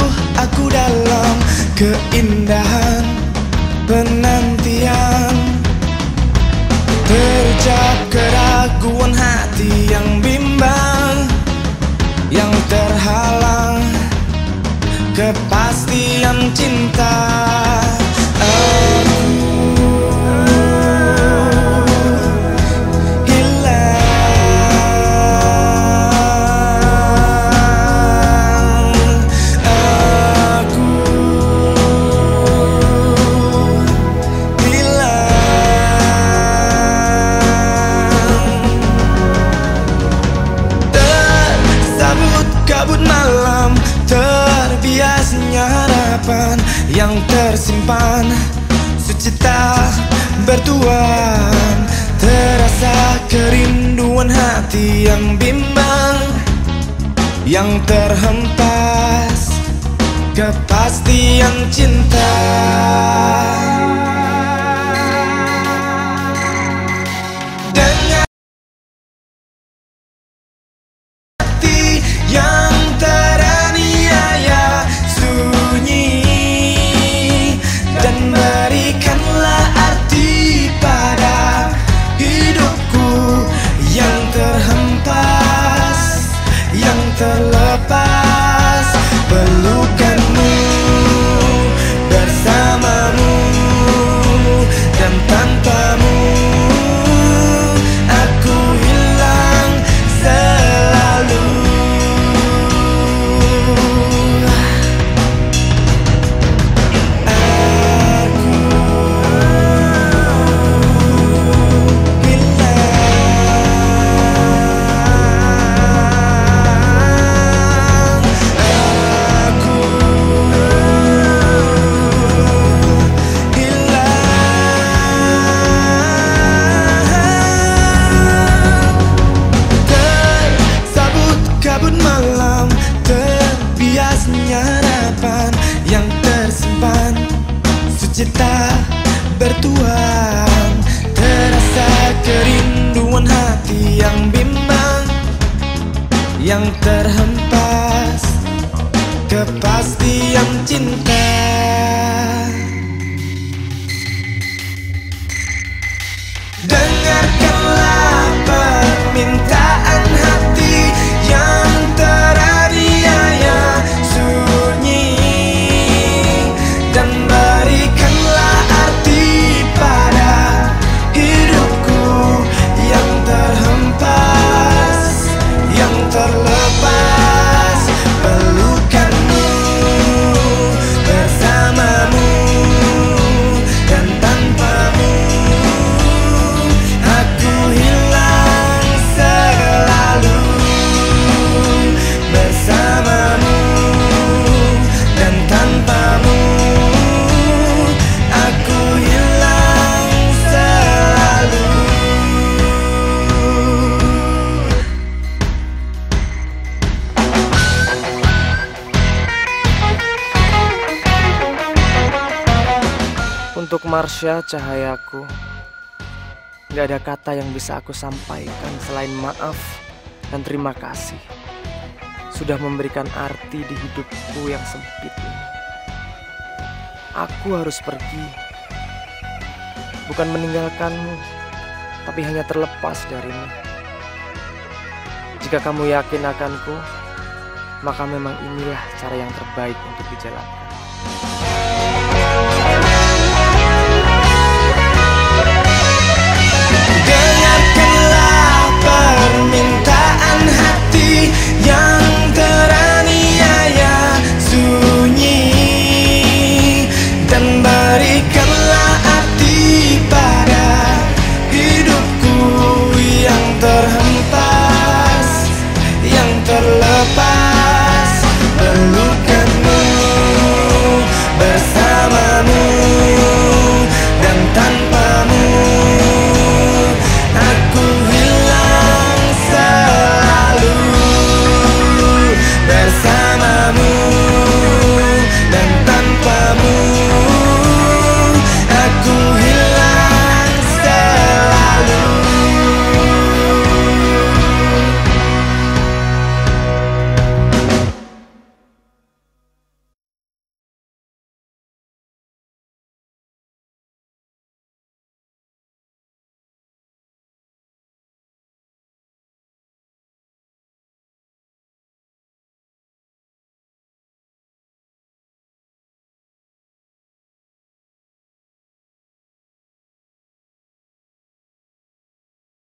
jatuh aku dalam keindahan penantian. Terjap keraguan hati yang bimbang Yang terhalang kepastian Sucita bertuan. Terasa kerinduan hati yang bimbang Yang terhempas. Kepastian cinta Yang terhempas Kepastian cinta. Dengarkanlah permintaan yang Untuk Marsha cahayaku Gak ada kata yang bisa aku sampaikan selain maaf dan terima kasih. Sudah memberikan arti di hidupku yang sempit ini. Aku harus pergi. Bukan meninggalkanmu Tapi hanya terlepas darimu. Jika kamu yakin akanku Maka memang inilah cara yang terbaik untuk dijalankan